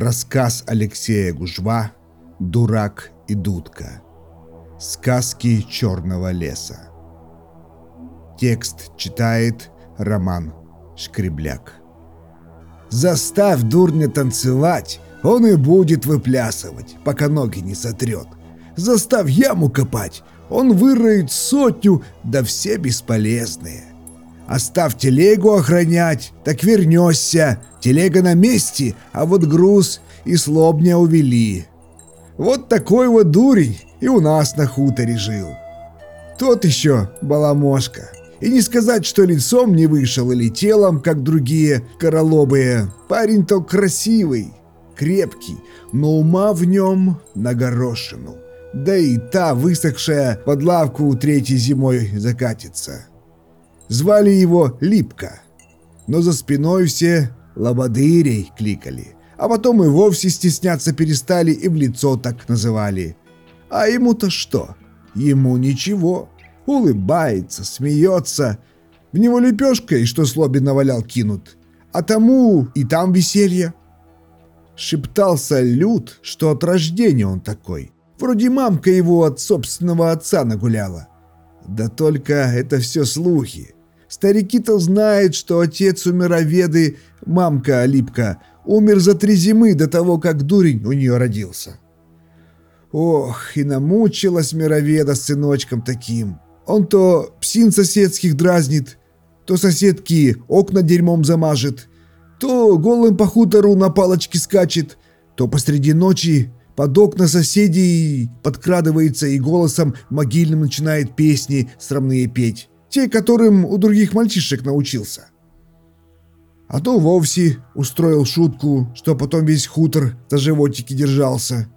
Рассказ Алексея Гужва «Дурак и дудка». Сказки черного леса. Текст читает Роман Шкребляк. Заставь дурня танцевать, он и будет выплясывать, пока ноги не сотрет. Заставь яму копать, он выроет сотню, да все бесполезные. Оставь телегу охранять, так вернешься. Телега на месте, а вот груз и слобня увели. Вот такой вот дурень и у нас на хуторе жил. Тот еще баламошка. И не сказать, что лицом не вышел или телом, как другие королобые. Парень-то красивый, крепкий, но ума в нем на горошину. Да и та, высохшая под лавку третьей зимой закатится. Звали его Липка, но за спиной все Лободырей кликали, а потом и вовсе стесняться перестали и в лицо так называли. А ему-то что? Ему ничего. Улыбается, смеется. В него лепешкой, что слобе навалял, кинут. А тому и там веселье. Шептался Люд, что от рождения он такой. Вроде мамка его от собственного отца нагуляла. Да только это все слухи. Старики-то знают, что отец у мироведы, мамка Липка, умер за три зимы до того, как дурень у нее родился. Ох, и намучилась мироведа с сыночком таким. Он то псин соседских дразнит, то соседки окна дерьмом замажет, то голым по хутору на палочке скачет, то посреди ночи под окна соседей подкрадывается и голосом могильным начинает песни срамные петь те, которым у других мальчишек научился. А то вовсе устроил шутку, что потом весь хутор за животики держался.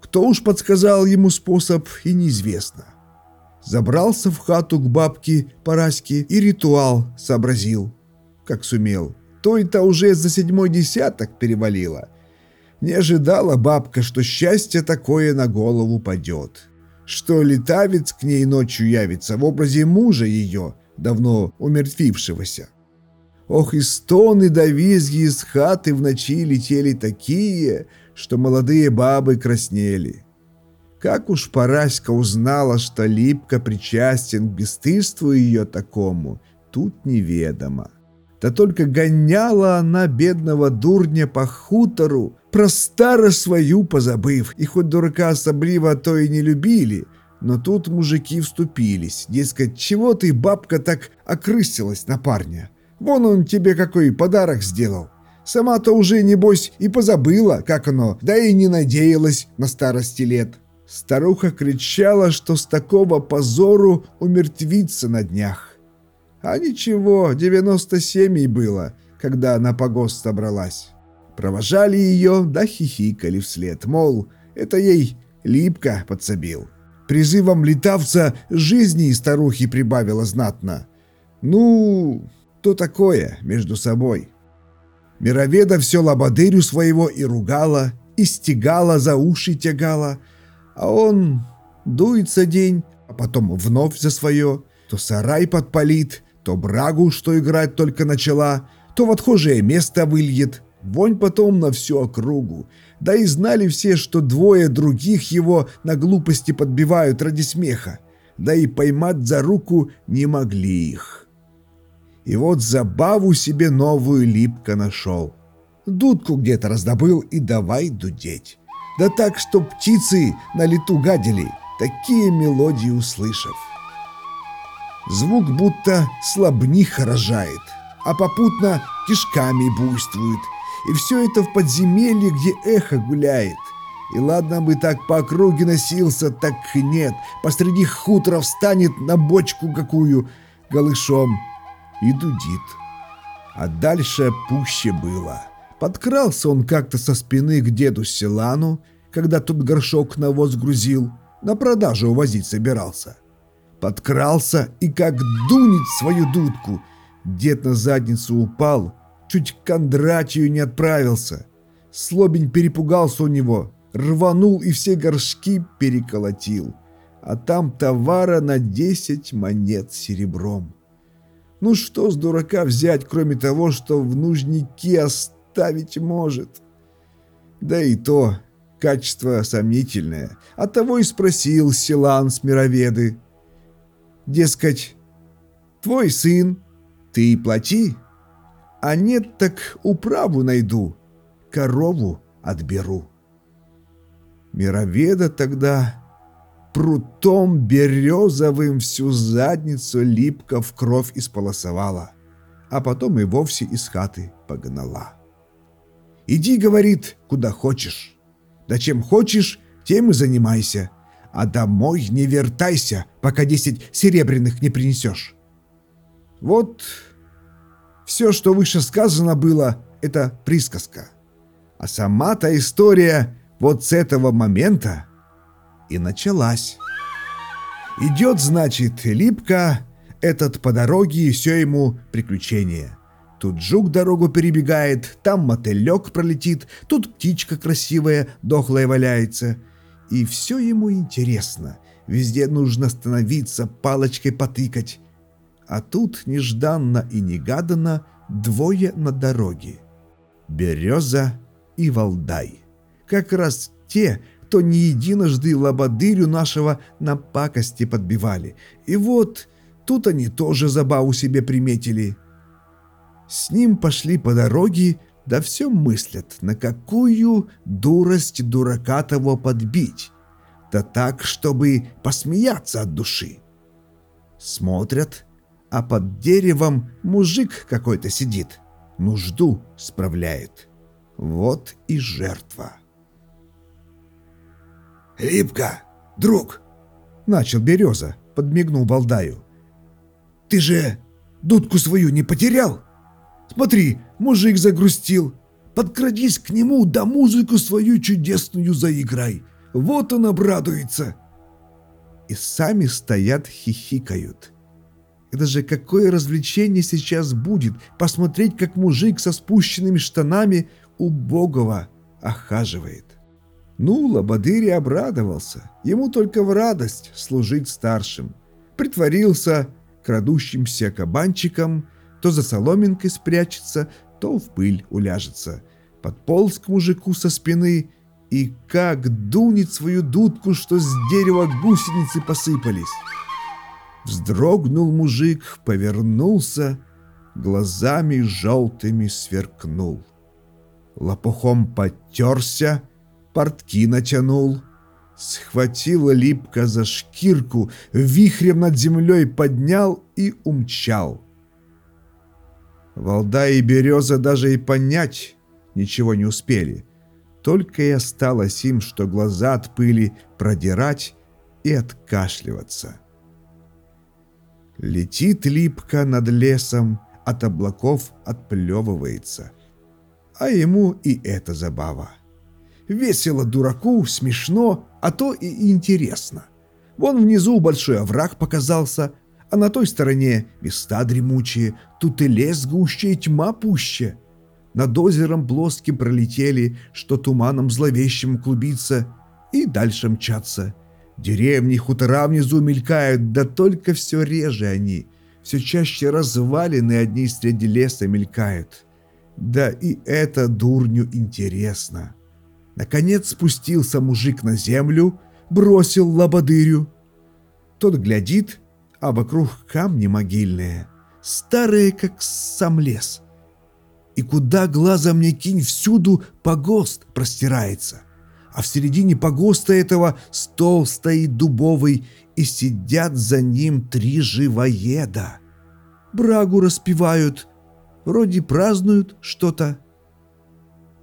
Кто уж подсказал ему способ, и неизвестно. Забрался в хату к бабке Параське и ритуал сообразил, как сумел. То-то уже за седьмой десяток перевалило. Не ожидала бабка, что счастье такое на голову падет что летавец к ней ночью явится в образе мужа ее, давно умертвившегося. Ох, и стоны да визги из хаты в ночи летели такие, что молодые бабы краснели. Как уж Параська узнала, что Липка причастен к бесстыдству ее такому, тут неведомо. Да только гоняла она бедного дурня по хутору, про старость свою позабыв, и хоть дурака особливо то и не любили, но тут мужики вступились, дескать, чего ты, бабка, так окрысилась на парня? Вон он тебе какой подарок сделал. Сама-то уже, небось, и позабыла, как оно, да и не надеялась на старости лет. Старуха кричала, что с такого позору умертвится на днях. А ничего, 97 ей было, когда на погост собралась. Провожали ее, да хихикали вслед, мол, это ей липко подсобил. Призывом летавца жизни старухи прибавила знатно. Ну, то такое между собой. Мироведа все лободырю своего и ругала, и стегала, за уши тягала, а он дуется день, а потом вновь за свое, то сарай подпалит, то брагу, что играть только начала, то в отхожее место выльет. Вонь потом на всю округу. Да и знали все, что двое других его на глупости подбивают ради смеха. Да и поймать за руку не могли их. И вот забаву себе новую липко нашел. Дудку где-то раздобыл и давай дудеть. Да так, что птицы на лету гадили, такие мелодии услышав. Звук будто слабниха рожает, а попутно кишками буйствует. И все это в подземелье, где эхо гуляет. И ладно бы так по округе носился, так нет. Посреди хутора встанет на бочку какую голышом и дудит. А дальше пуще было. Подкрался он как-то со спины к деду Селану, когда тот горшок навоз грузил, на продажу увозить собирался. Подкрался и как дунет свою дудку. Дед на задницу упал, чуть к Кондратию не отправился. Слобень перепугался у него, рванул и все горшки переколотил. А там товара на десять монет серебром. Ну что с дурака взять, кроме того, что в нужники оставить может? Да и то, качество сомнительное. Оттого и спросил Силан с мироведы. Дескать, твой сын, ты плати, а нет, так управу найду, корову отберу. Мироведа тогда прутом березовым всю задницу липко в кровь исполосовала, а потом и вовсе из хаты погнала. «Иди, — говорит, — куда хочешь. Да чем хочешь, тем и занимайся. А домой не вертайся, пока десять серебряных не принесешь». Вот все, что выше сказано было, это присказка. А сама-то история вот с этого момента и началась. Идет, значит, Липка, этот по дороге, и все ему приключение. Тут жук дорогу перебегает, там мотылек пролетит, тут птичка красивая, дохлая валяется. И все ему интересно. Везде нужно становиться, палочкой потыкать. А тут нежданно и негаданно двое на дороге. Береза и Валдай. Как раз те, кто не единожды лободырю нашего на пакости подбивали. И вот тут они тоже забаву себе приметили. С ним пошли по дороге, да все мыслят, на какую дурость дурака того подбить. Да так, чтобы посмеяться от души. Смотрят, а под деревом мужик какой-то сидит, нужду справляет. Вот и жертва. «Липка, друг!» — начал Береза, подмигнул Балдаю. «Ты же дудку свою не потерял? Смотри, мужик загрустил. Подкрадись к нему, да музыку свою чудесную заиграй. Вот он обрадуется!» И сами стоят хихикают. Это же какое развлечение сейчас будет, посмотреть, как мужик со спущенными штанами убогого охаживает. Ну, Лободырь обрадовался. Ему только в радость служить старшим. Притворился крадущимся кабанчиком, то за соломинкой спрячется, то в пыль уляжется. Подполз к мужику со спины и как дунет свою дудку, что с дерева гусеницы посыпались. Вздрогнул мужик, повернулся, глазами желтыми сверкнул. Лопухом потерся, портки натянул. Схватила липко за шкирку, вихрем над землей поднял и умчал. Волда и береза даже и понять ничего не успели. Только и осталось им, что глаза от пыли продирать и откашливаться. Летит липко над лесом, от облаков отплевывается. А ему и это забава. Весело дураку, смешно, а то и интересно. Вон внизу большой овраг показался, а на той стороне места дремучие, тут и лес гуще, и тьма пуще. Над озером плоским пролетели, что туманом зловещим клубится, и дальше мчатся. Деревни, хутора внизу мелькают, да только все реже они. Все чаще развалины одни среди леса мелькают. Да и это дурню интересно. Наконец спустился мужик на землю, бросил лободырю. Тот глядит, а вокруг камни могильные, старые, как сам лес. И куда глазом не кинь, всюду погост простирается. А в середине погоста этого стол стоит дубовый, и сидят за ним три живоеда. Брагу распевают, вроде празднуют что-то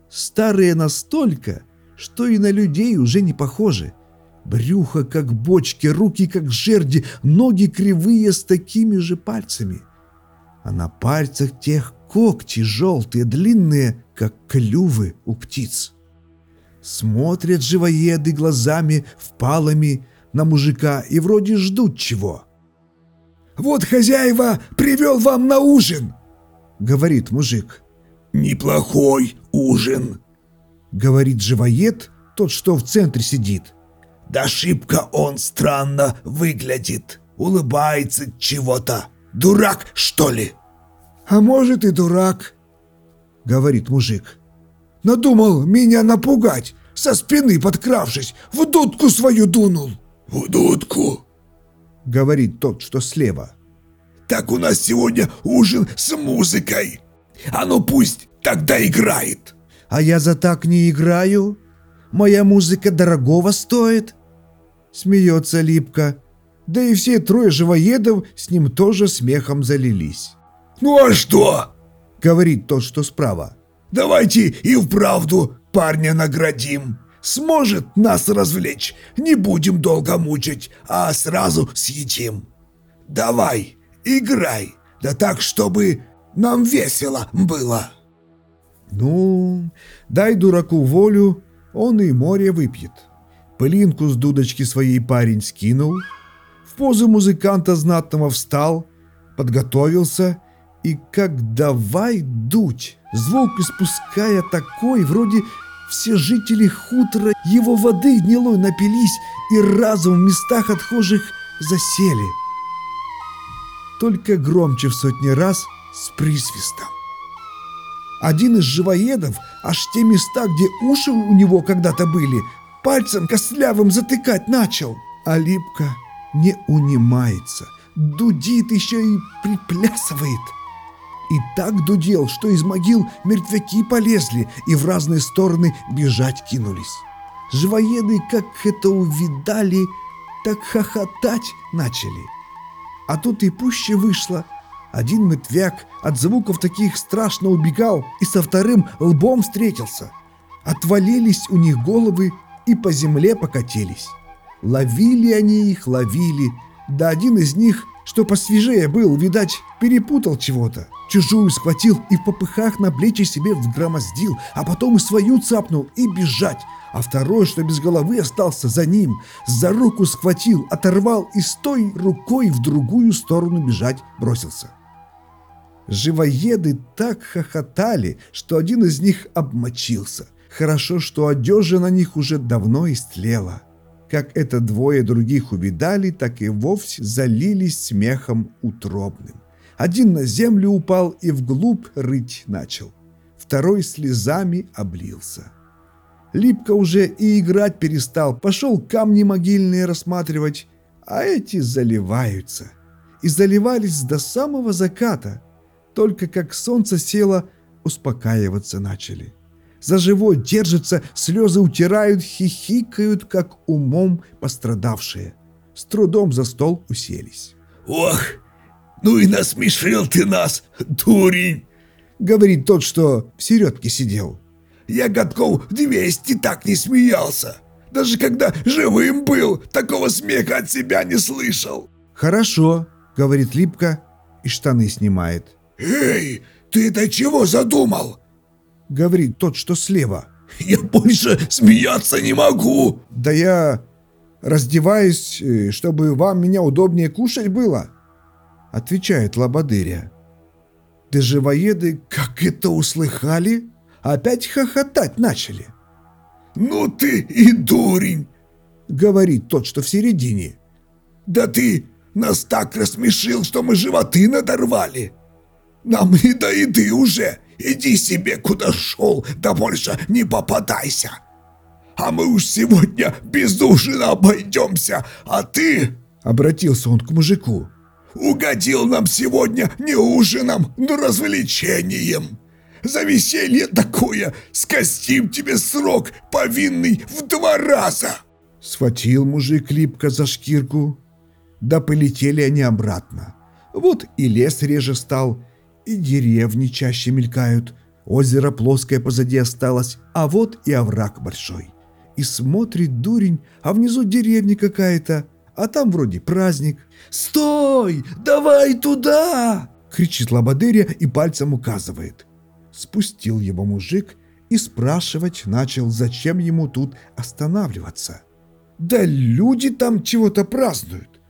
старые настолько, что и на людей уже не похожи. Брюхо как бочки, руки как жерди, ноги кривые с такими же пальцами. А на пальцах тех когти желтые, длинные, как клювы у птиц. Смотрят живоеды глазами впалыми на мужика и вроде ждут чего. «Вот хозяева привел вам на ужин!» — говорит мужик. «Неплохой ужин», — говорит живоед, тот, что в центре сидит. «Да шибко он странно выглядит, улыбается чего-то. Дурак, что ли?» «А может и дурак», — говорит мужик. Надумал меня напугать, со спины подкравшись, в дудку свою дунул. В дудку? Говорит тот, что слева. Так у нас сегодня ужин с музыкой. А ну пусть тогда играет. А я за так не играю. Моя музыка дорогого стоит. Смеется Липка. Да и все трое живоедов с ним тоже смехом залились. Ну а что? Говорит тот, что справа. Давайте и вправду парня наградим. Сможет нас развлечь, не будем долго мучить, а сразу съедим. Давай, играй, да так, чтобы нам весело было. Ну, дай дураку волю, он и море выпьет. Пылинку с дудочки своей парень скинул, в позу музыканта знатного встал, подготовился и как давай дуть, звук испуская такой, вроде все жители хутора его воды гнилой напились и разом в местах отхожих засели. Только громче в сотни раз с присвистом. Один из живоедов аж те места, где уши у него когда-то были, пальцем костлявым затыкать начал. А липка не унимается, дудит еще и приплясывает. И так дудел, что из могил мертвяки полезли и в разные стороны бежать кинулись. Живоеды, как это увидали, так хохотать начали. А тут и пуще вышло. Один мертвяк от звуков таких страшно убегал и со вторым лбом встретился. Отвалились у них головы и по земле покатились. Ловили они их, ловили, да один из них, что посвежее был, видать, перепутал чего-то. Чужую схватил и в попыхах на плечи себе вгромоздил, а потом и свою цапнул и бежать. А второй, что без головы остался за ним, за руку схватил, оторвал и с той рукой в другую сторону бежать бросился. Живоеды так хохотали, что один из них обмочился. Хорошо, что одежа на них уже давно истлела. Как это двое других увидали, так и вовсе залились смехом утробным. Один на землю упал и вглубь рыть начал. Второй слезами облился. Липка уже и играть перестал, пошел камни могильные рассматривать, а эти заливаются. И заливались до самого заката. Только как солнце село, успокаиваться начали. За живот держатся, слезы утирают, хихикают, как умом пострадавшие. С трудом за стол уселись. Ох, ну и насмешил ты нас, дурень! Говорит тот, что в середке сидел. Я годков двести так не смеялся. Даже когда живым был, такого смеха от себя не слышал. Хорошо, говорит Липка и штаны снимает. Эй, ты это чего задумал? Говорит тот, что слева. Я больше смеяться не могу. Да я раздеваюсь, э, чтобы вам меня удобнее кушать было. Отвечает Лободыря. Да живоеды, как это услыхали, опять хохотать начали. «Ну ты и дурень!» — говорит тот, что в середине. «Да ты нас так рассмешил, что мы животы надорвали! Нам и до еды уже! Иди себе куда шел, да больше не попадайся! А мы уж сегодня без ужина обойдемся, а ты...» — обратился он к мужику. «Угодил нам сегодня не ужином, но развлечением!» За веселье такое скостим тебе срок, повинный в два раза!» Схватил мужик липко за шкирку. Да полетели они обратно. Вот и лес реже стал, и деревни чаще мелькают. Озеро плоское позади осталось, а вот и овраг большой. И смотрит дурень, а внизу деревня какая-то, а там вроде праздник. «Стой! Давай туда!» — кричит Лободыря и пальцем указывает. Спустил его мужик и спрашивать начал, зачем ему тут останавливаться. «Да люди там чего-то празднуют.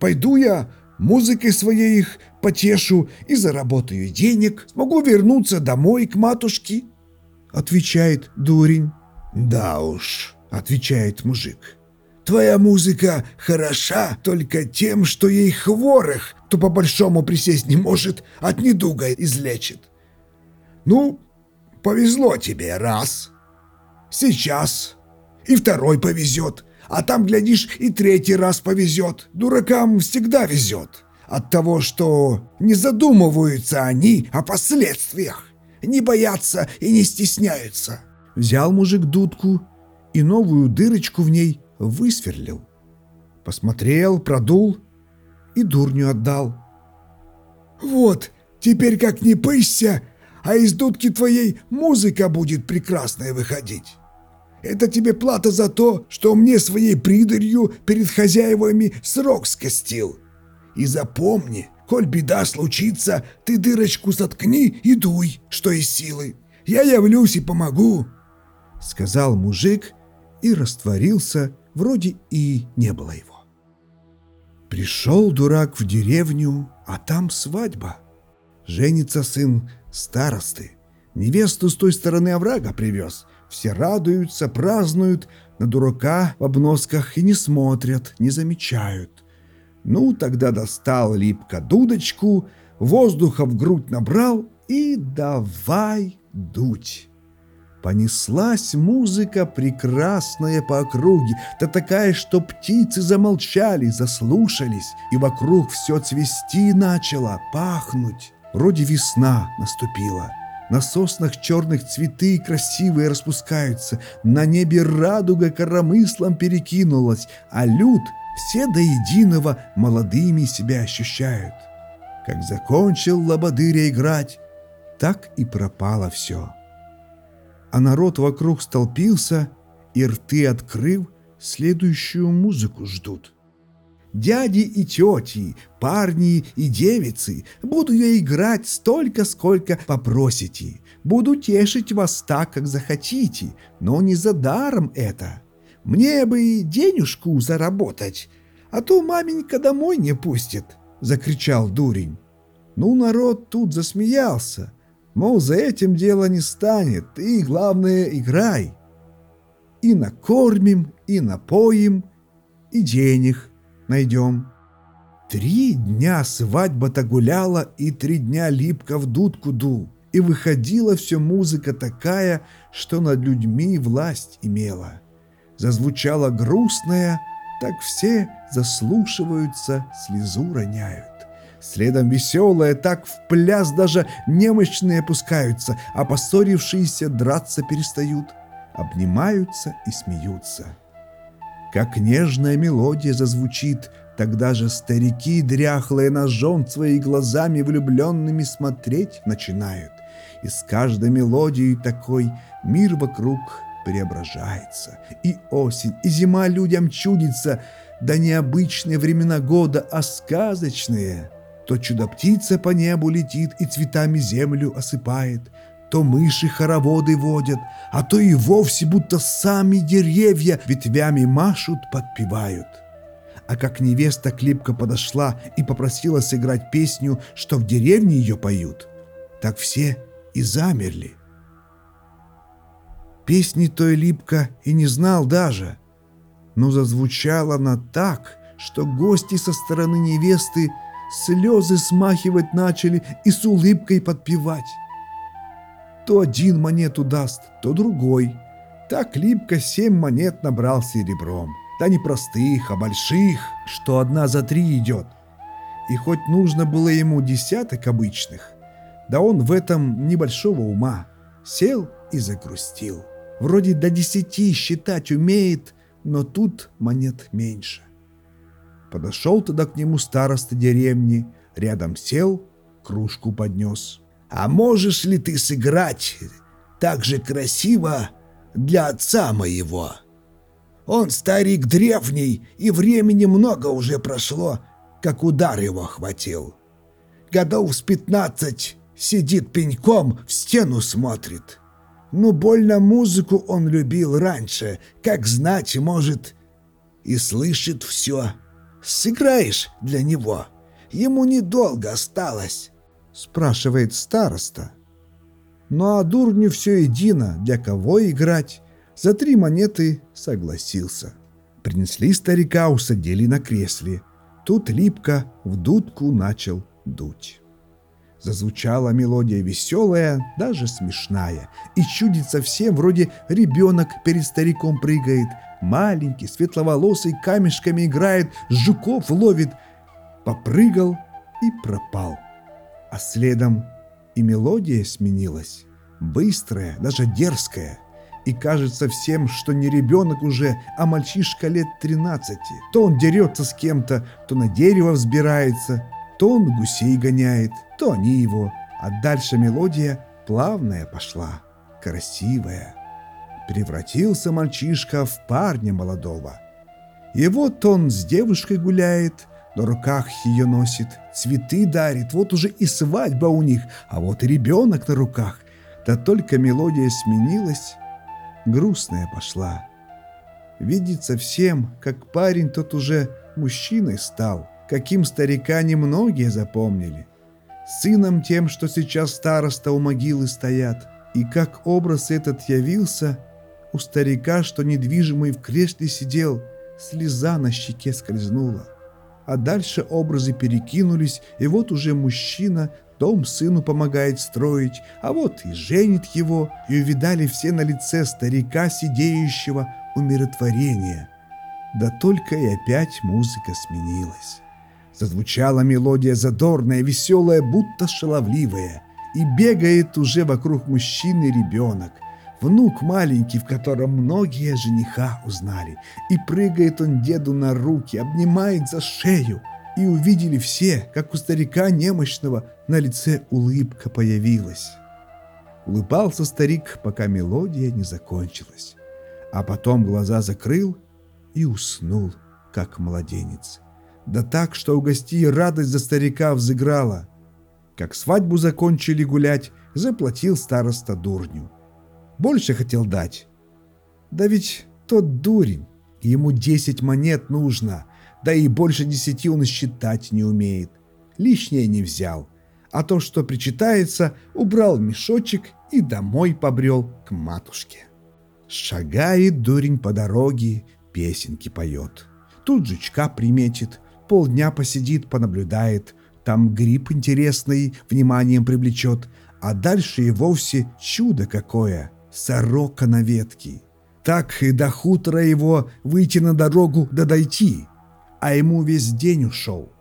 Пойду я музыкой своей их потешу и заработаю денег, смогу вернуться домой к матушке», — отвечает дурень. «Да уж», — отвечает мужик. «Твоя музыка хороша только тем, что ей хворых, кто по большому присесть не может, от недуга излечит. Ну, повезло тебе, раз. Сейчас. И второй повезет. А там, глядишь, и третий раз повезет. Дуракам всегда везет. От того, что не задумываются они о последствиях. Не боятся и не стесняются. Взял мужик дудку и новую дырочку в ней высверлил. Посмотрел, продул и дурню отдал. Вот, теперь как не пыщся, а из дудки твоей музыка будет прекрасная выходить. Это тебе плата за то, что мне своей придарью перед хозяевами срок скостил. И запомни, коль беда случится, ты дырочку соткни и дуй, что из силы. Я явлюсь и помогу», — сказал мужик и растворился, вроде и не было его. Пришел дурак в деревню, а там свадьба. Женится сын старосты. Невесту с той стороны оврага привез. Все радуются, празднуют, на дурака в обносках и не смотрят, не замечают. Ну, тогда достал липко дудочку, воздуха в грудь набрал и давай дуть. Понеслась музыка прекрасная по округе, да такая, что птицы замолчали, заслушались, и вокруг все цвести начало, пахнуть. Вроде весна наступила. На соснах черных цветы красивые распускаются, на небе радуга коромыслом перекинулась, а люд все до единого молодыми себя ощущают. Как закончил лободыря играть, так и пропало все. А народ вокруг столпился и рты открыв, следующую музыку ждут. Дяди и тети, парни и девицы, буду я играть столько, сколько попросите. Буду тешить вас так, как захотите, но не за даром это. Мне бы денежку заработать, а то маменька домой не пустит, — закричал дурень. Ну, народ тут засмеялся, мол, за этим дело не станет, ты, главное, играй. И накормим, и напоим, и денег найдем. Три дня свадьба-то гуляла, и три дня липко в дудку дул. И выходила все музыка такая, что над людьми власть имела. Зазвучала грустная, так все заслушиваются, слезу роняют. Следом веселая, так в пляс даже немощные опускаются, а поссорившиеся драться перестают, обнимаются и смеются. Как нежная мелодия зазвучит, тогда же старики дряхлые жен свои глазами влюбленными смотреть начинают. И с каждой мелодией такой мир вокруг преображается. И осень, и зима людям чудится, да необычные времена года, а сказочные. То чудо-птица по небу летит и цветами землю осыпает, то мыши хороводы водят, а то и вовсе будто сами деревья ветвями машут, подпевают. А как невеста клипко подошла и попросила сыграть песню, что в деревне ее поют, так все и замерли. Песни той липко и не знал даже, но зазвучала она так, что гости со стороны невесты слезы смахивать начали и с улыбкой подпевать. То один монету даст, то другой. Так Липко семь монет набрал серебром. Да не простых, а больших, что одна за три идет. И хоть нужно было ему десяток обычных, да он в этом небольшого ума сел и загрустил. Вроде до десяти считать умеет, но тут монет меньше. Подошел тогда к нему староста деревни, рядом сел, кружку поднес. А можешь ли ты сыграть так же красиво для отца моего? Он старик древний, и времени много уже прошло, как удар его хватил. Годов с пятнадцать сидит пеньком, в стену смотрит. Но больно музыку он любил раньше, как знать может, и слышит все. Сыграешь для него? Ему недолго осталось спрашивает староста. Ну а дурню все едино, для кого играть. За три монеты согласился. Принесли старика, усадили на кресле. Тут липко в дудку начал дуть. Зазвучала мелодия веселая, даже смешная, и чудит совсем вроде ребенок перед стариком прыгает, маленький, светловолосый, камешками играет, жуков ловит. Попрыгал и пропал. А следом и мелодия сменилась, быстрая, даже дерзкая. И кажется всем, что не ребенок уже, а мальчишка лет 13. То он дерется с кем-то, то на дерево взбирается, то он гусей гоняет, то они его. А дальше мелодия плавная пошла, красивая. Превратился мальчишка в парня молодого. И вот он с девушкой гуляет, на руках ее носит, цветы дарит, вот уже и свадьба у них, а вот и ребенок на руках. Да только мелодия сменилась, грустная пошла. Видится всем, как парень тот уже мужчиной стал, каким старика немногие запомнили. Сыном тем, что сейчас староста у могилы стоят. И как образ этот явился, у старика, что недвижимый в кресле сидел, слеза на щеке скользнула. А дальше образы перекинулись, и вот уже мужчина Дом сыну помогает строить, а вот и женит его, и увидали все на лице старика, сидеющего умиротворения. Да только и опять музыка сменилась. Зазвучала мелодия задорная, веселая, будто шаловливая, и бегает уже вокруг мужчины ребенок, внук маленький, в котором многие жениха узнали, и прыгает он деду на руки, обнимает за шею – и увидели все, как у старика немощного на лице улыбка появилась. Улыбался старик, пока мелодия не закончилась, а потом глаза закрыл и уснул, как младенец. Да так, что у гостей радость за старика взыграла. Как свадьбу закончили гулять, заплатил староста дурню. Больше хотел дать. Да ведь тот дурень, ему десять монет нужно — да и больше десяти он считать не умеет. Лишнее не взял, а то, что причитается, убрал в мешочек и домой побрел к матушке. Шагает дурень по дороге, песенки поет. Тут жучка приметит, полдня посидит, понаблюдает, там гриб интересный вниманием привлечет, а дальше и вовсе чудо какое, сорока на ветке. Так и до хутора его выйти на дорогу да дойти а ему весь день ушел.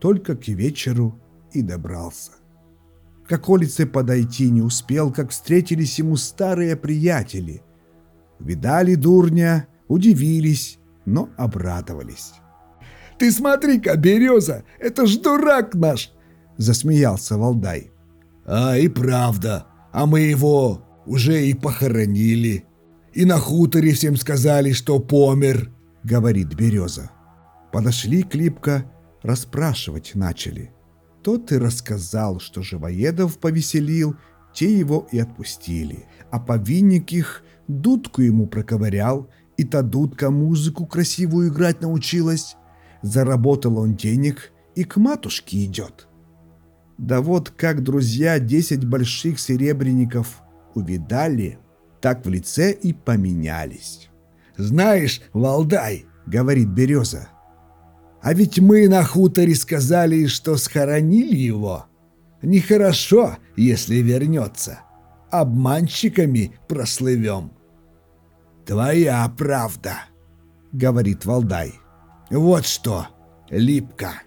Только к вечеру и добрался. К околице подойти не успел, как встретились ему старые приятели. Видали дурня, удивились, но обрадовались. «Ты смотри-ка, Береза, это ж дурак наш!» — засмеялся Валдай. «А и правда, а мы его уже и похоронили. И на хуторе всем сказали, что помер», — говорит Береза. Подошли к Липко, расспрашивать начали. Тот и рассказал, что Живоедов повеселил, те его и отпустили. А повинник их дудку ему проковырял, и та дудка музыку красивую играть научилась. Заработал он денег и к матушке идет. Да вот как друзья десять больших серебряников увидали, так в лице и поменялись. «Знаешь, Валдай, — говорит Береза, а ведь мы на хуторе сказали, что схоронили его. Нехорошо, если вернется. Обманщиками прослывем. Твоя правда, говорит Валдай. Вот что, Липка,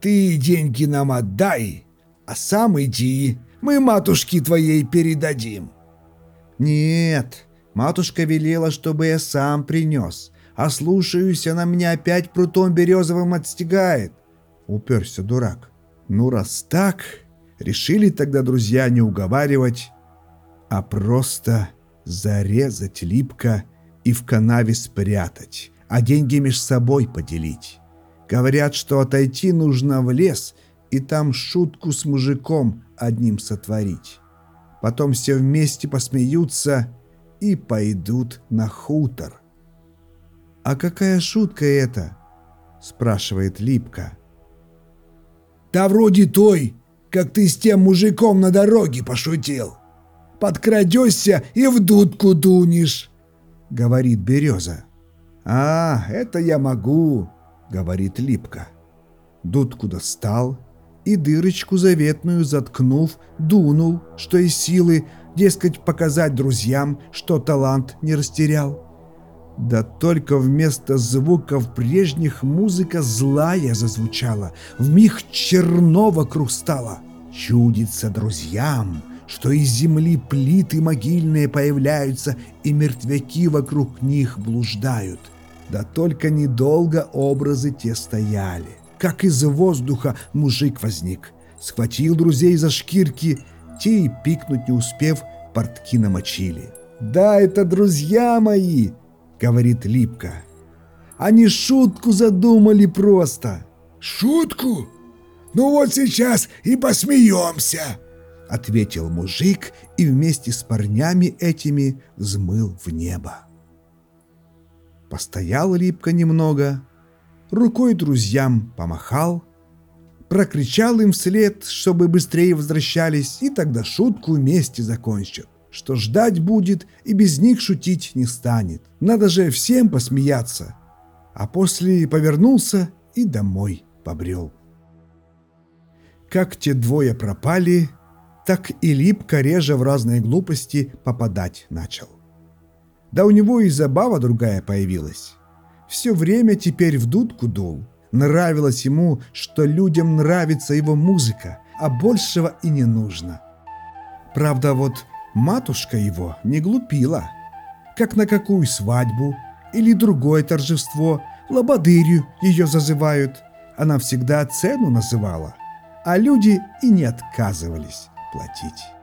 ты деньги нам отдай, а сам иди, мы матушке твоей передадим. Нет, матушка велела, чтобы я сам принес, а слушаюсь, она меня опять прутом березовым отстигает. Уперся дурак. Ну, раз так, решили тогда друзья не уговаривать, а просто зарезать липко и в канаве спрятать, а деньги меж собой поделить. Говорят, что отойти нужно в лес и там шутку с мужиком одним сотворить. Потом все вместе посмеются и пойдут на хутор. «А какая шутка это?» – спрашивает Липка. «Да вроде той, как ты с тем мужиком на дороге пошутил. Подкрадешься и в дудку дунешь», – говорит Береза. «А, это я могу», — говорит Липка. Дудку достал, и дырочку заветную заткнув, дунул, что из силы, дескать, показать друзьям, что талант не растерял. Да только вместо звуков прежних музыка злая зазвучала, в миг черно вокруг стало. Чудится друзьям, что из земли плиты могильные появляются, и мертвяки вокруг них блуждают. Да только недолго образы те стояли. Как из воздуха мужик возник, схватил друзей за шкирки, те и пикнуть не успев, портки намочили. «Да, это друзья мои!» — говорит Липка. «Они шутку задумали просто!» «Шутку? Ну вот сейчас и посмеемся!» — ответил мужик и вместе с парнями этими взмыл в небо. Постоял Липка немного, рукой друзьям помахал, прокричал им вслед, чтобы быстрее возвращались, и тогда шутку вместе закончил, что ждать будет и без них шутить не станет. Надо же всем посмеяться. А после повернулся и домой побрел. Как те двое пропали, так и Липка реже в разные глупости попадать начал. Да у него и забава другая появилась. Все время теперь в дудку дул. Нравилось ему, что людям нравится его музыка, а большего и не нужно. Правда, вот матушка его не глупила. Как на какую свадьбу или другое торжество, лободырью ее зазывают. Она всегда цену называла, а люди и не отказывались платить.